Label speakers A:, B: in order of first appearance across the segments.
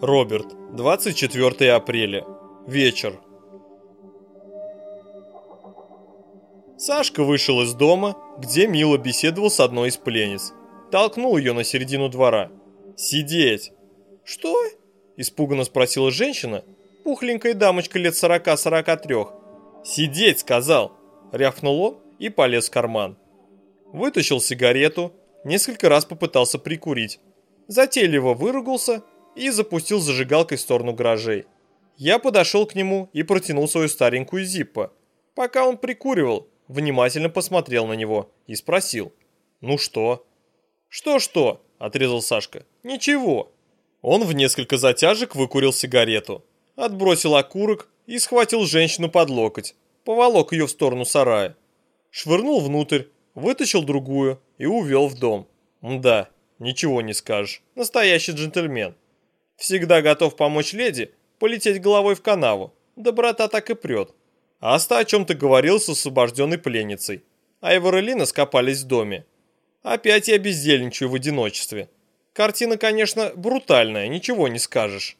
A: Роберт, 24 апреля. Вечер. Сашка вышел из дома, где мило беседовал с одной из пленниц. Толкнул ее на середину двора. «Сидеть!» «Что?» – испуганно спросила женщина, пухленькая дамочка лет 40-43. «Сидеть!» – сказал. Рявкнул он и полез в карман. Вытащил сигарету, несколько раз попытался прикурить. Затейливо выругался и запустил зажигалкой в сторону гаражей. Я подошел к нему и протянул свою старенькую зиппо. Пока он прикуривал, внимательно посмотрел на него и спросил. «Ну что?» «Что-что?» – отрезал Сашка. «Ничего». Он в несколько затяжек выкурил сигарету, отбросил окурок и схватил женщину под локоть, поволок ее в сторону сарая. Швырнул внутрь, вытащил другую и увел в дом. Да, ничего не скажешь. Настоящий джентльмен. Всегда готов помочь леди полететь головой в канаву. Доброта так и прет. Аста о чем-то говорил с освобожденной пленницей. А Эвер скопались в доме. Опять я бездельничаю в одиночестве. Картина, конечно, брутальная, ничего не скажешь.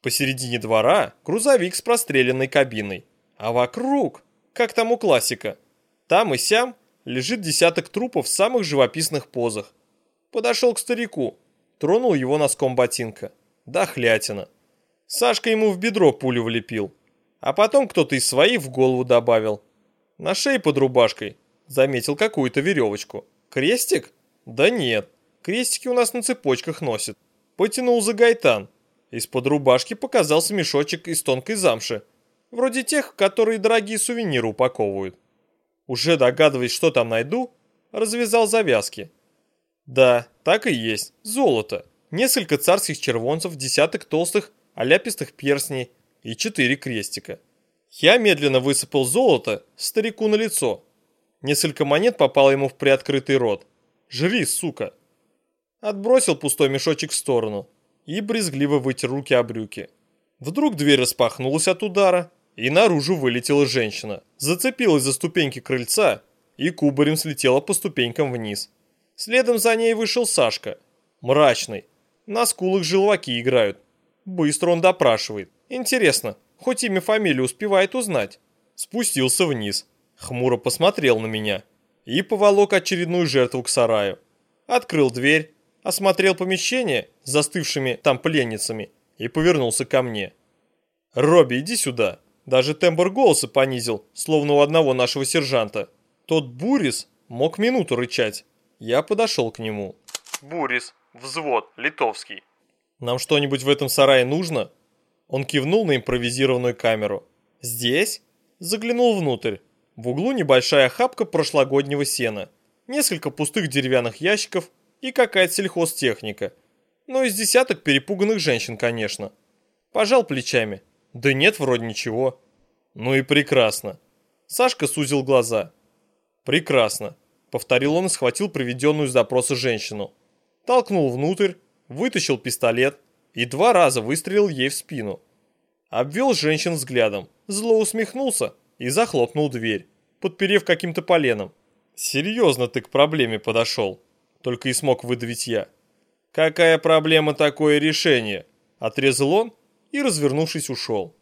A: Посередине двора грузовик с простреленной кабиной. А вокруг, как там у классика, там и сям лежит десяток трупов в самых живописных позах. Подошел к старику, тронул его носком ботинка. Дохлятина. Сашка ему в бедро пулю влепил. А потом кто-то из своих в голову добавил. На шее под рубашкой заметил какую-то веревочку. Крестик? Да нет. Крестики у нас на цепочках носят. Потянул за гайтан. Из-под рубашки показался мешочек из тонкой замши. Вроде тех, которые дорогие сувениры упаковывают. Уже догадываясь, что там найду, развязал завязки. Да, так и есть. Золото несколько царских червонцев, десяток толстых оляпистых перстней и четыре крестика. Я медленно высыпал золото старику на лицо. Несколько монет попало ему в приоткрытый рот. «Жри, сука!» Отбросил пустой мешочек в сторону и брезгливо вытер руки о брюки. Вдруг дверь распахнулась от удара, и наружу вылетела женщина. Зацепилась за ступеньки крыльца и кубарем слетела по ступенькам вниз. Следом за ней вышел Сашка, мрачный, на скулах желваки играют. Быстро он допрашивает. Интересно, хоть имя фамилию успевает узнать. Спустился вниз. Хмуро посмотрел на меня. И поволок очередную жертву к сараю. Открыл дверь, осмотрел помещение с застывшими там пленницами и повернулся ко мне. «Робби, иди сюда!» Даже тембр голоса понизил, словно у одного нашего сержанта. Тот Бурис мог минуту рычать. Я подошел к нему.
B: «Бурис, Взвод, литовский.
A: Нам что-нибудь в этом сарае нужно? Он кивнул на импровизированную камеру. Здесь? Заглянул внутрь. В углу небольшая хапка прошлогоднего сена, несколько пустых деревянных ящиков и какая-то сельхозтехника. Ну, из десяток перепуганных женщин, конечно. Пожал плечами. Да нет, вроде ничего. Ну и прекрасно. Сашка сузил глаза. Прекрасно. Повторил он и схватил приведенную с допроса женщину толкнул внутрь, вытащил пистолет и два раза выстрелил ей в спину. Обвел женщин взглядом, зло усмехнулся и захлопнул дверь, подперев каким-то поленом. «Серьезно ты к проблеме подошел», — только и смог выдавить я. «Какая проблема, такое решение?» — отрезал он и, развернувшись, ушел.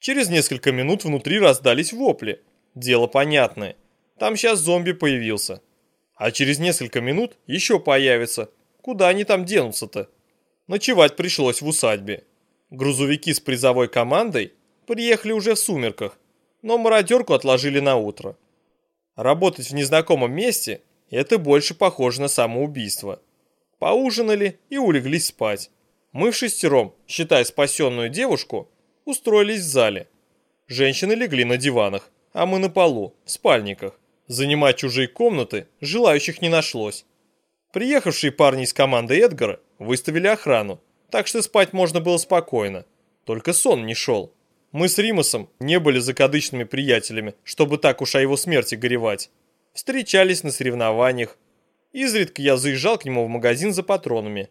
A: Через несколько минут внутри раздались вопли. Дело понятное. Там сейчас зомби появился. А через несколько минут еще появится. Куда они там денутся-то? Ночевать пришлось в усадьбе. Грузовики с призовой командой приехали уже в сумерках, но мародерку отложили на утро. Работать в незнакомом месте – это больше похоже на самоубийство. Поужинали и улеглись спать. Мы в шестером, считая спасенную девушку, устроились в зале. Женщины легли на диванах, а мы на полу, в спальниках. Занимать чужие комнаты желающих не нашлось. Приехавшие парни из команды Эдгара выставили охрану, так что спать можно было спокойно. Только сон не шел. Мы с Римасом не были закадычными приятелями, чтобы так уж о его смерти горевать. Встречались на соревнованиях. Изредка я заезжал к нему в магазин за патронами.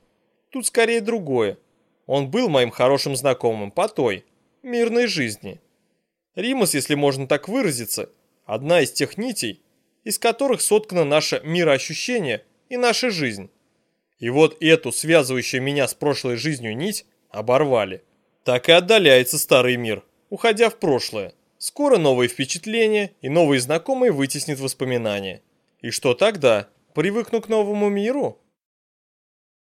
A: Тут скорее другое. Он был моим хорошим знакомым по той, мирной жизни. Римас, если можно так выразиться, одна из тех нитей, из которых соткано наше мироощущение и наша жизнь. И вот эту, связывающую меня с прошлой жизнью нить, оборвали. Так и отдаляется старый мир, уходя в прошлое. Скоро новые впечатления и новые знакомые вытеснят воспоминания. И что тогда? Привыкну к новому миру?